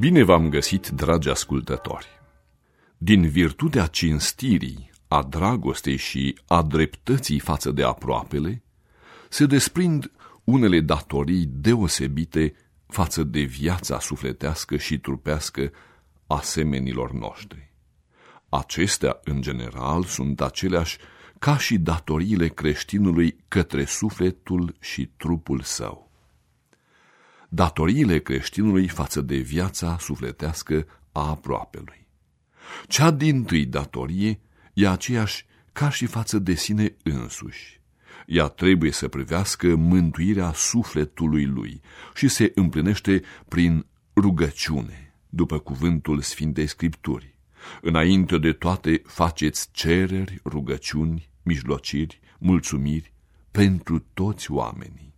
Bine v-am găsit, dragi ascultători! Din virtutea cinstirii, a dragostei și a dreptății față de aproapele, se desprind unele datorii deosebite față de viața sufletească și trupească a semenilor noștri. Acestea, în general, sunt aceleași ca și datoriile creștinului către sufletul și trupul său datoriile creștinului față de viața sufletească a aproapelui. Cea din tâi datorie e aceeași ca și față de sine însuși. Ea trebuie să privească mântuirea sufletului lui și se împlinește prin rugăciune, după cuvântul Sfintei Scripturi. Înainte de toate faceți cereri, rugăciuni, mijlociri, mulțumiri pentru toți oamenii.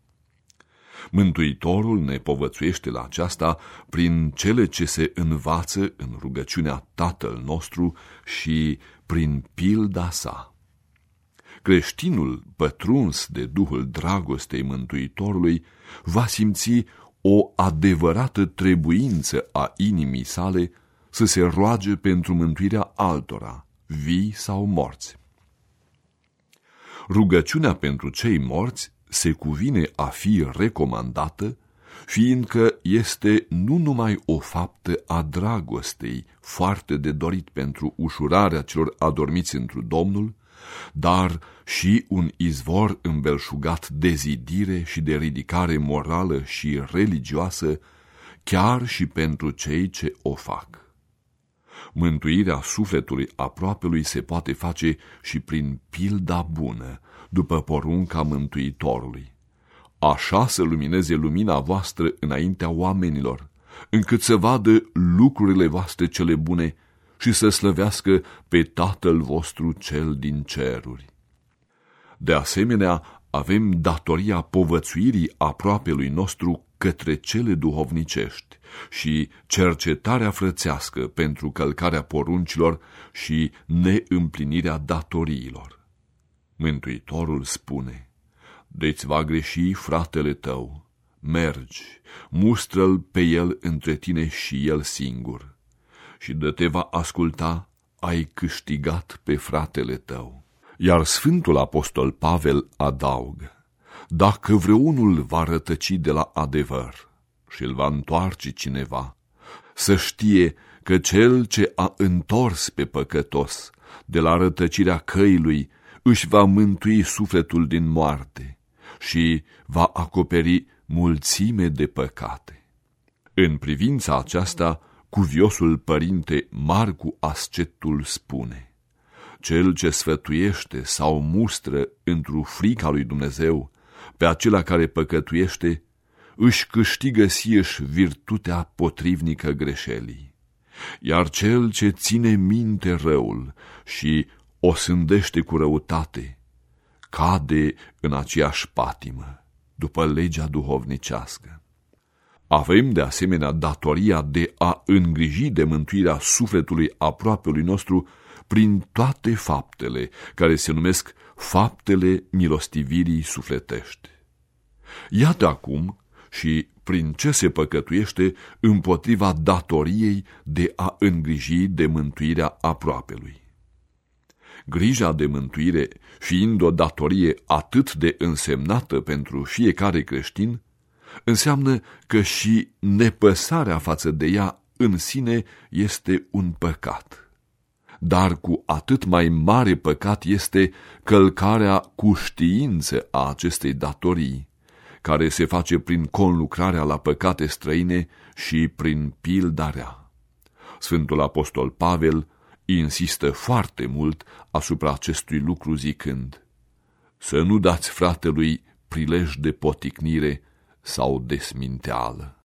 Mântuitorul ne povățuiește la aceasta prin cele ce se învață în rugăciunea Tatăl nostru și prin pilda sa. Creștinul pătruns de Duhul dragostei Mântuitorului va simți o adevărată trebuință a inimii sale să se roage pentru mântuirea altora, vii sau morți. Rugăciunea pentru cei morți se cuvine a fi recomandată, fiindcă este nu numai o faptă a dragostei, foarte de dorit pentru ușurarea celor adormiți într Domnul, dar și un izvor îmbelșugat de zidire și de ridicare morală și religioasă, chiar și pentru cei ce o fac. Mântuirea sufletului aproapelui se poate face și prin pilda bună, după porunca Mântuitorului. Așa să lumineze lumina voastră înaintea oamenilor, încât să vadă lucrurile voastre cele bune și să slăvească pe Tatăl vostru cel din ceruri. De asemenea, avem datoria povățuirii aproapelui nostru către cele duhovnicești și cercetarea frățească pentru călcarea poruncilor și neîmplinirea datoriilor. Mântuitorul spune, Deci va greși fratele tău, mergi, mustră-l pe el între tine și el singur, și de te va asculta, ai câștigat pe fratele tău. Iar Sfântul Apostol Pavel adaugă, Dacă vreunul va rătăci de la adevăr și îl va întoarce cineva, să știe că cel ce a întors pe păcătos de la rătăcirea căilui își va mântui sufletul din moarte și va acoperi mulțime de păcate. În privința aceasta, cuviosul părinte Marcu Ascetul spune, Cel ce sfătuiește sau mustră într-o frica lui Dumnezeu pe acela care păcătuiește, își câștigă sieși virtutea potrivnică greșelii. Iar cel ce ține minte răul și o sândește cu răutate, cade în aceeași patimă, după legea duhovnicească. Avem de asemenea datoria de a îngriji de mântuirea sufletului aproapelui nostru prin toate faptele care se numesc faptele milostivirii sufletești. Iată acum și prin ce se păcătuiește împotriva datoriei de a îngriji de mântuirea aproapelui. Grija de mântuire, fiind o datorie atât de însemnată pentru fiecare creștin, înseamnă că și nepăsarea față de ea în sine este un păcat. Dar cu atât mai mare păcat este călcarea cu știință a acestei datorii, care se face prin conlucrarea la păcate străine și prin pildarea. Sfântul Apostol Pavel insistă foarte mult asupra acestui lucru zicând, să nu dați fratelui prilej de poticnire sau de sminteală.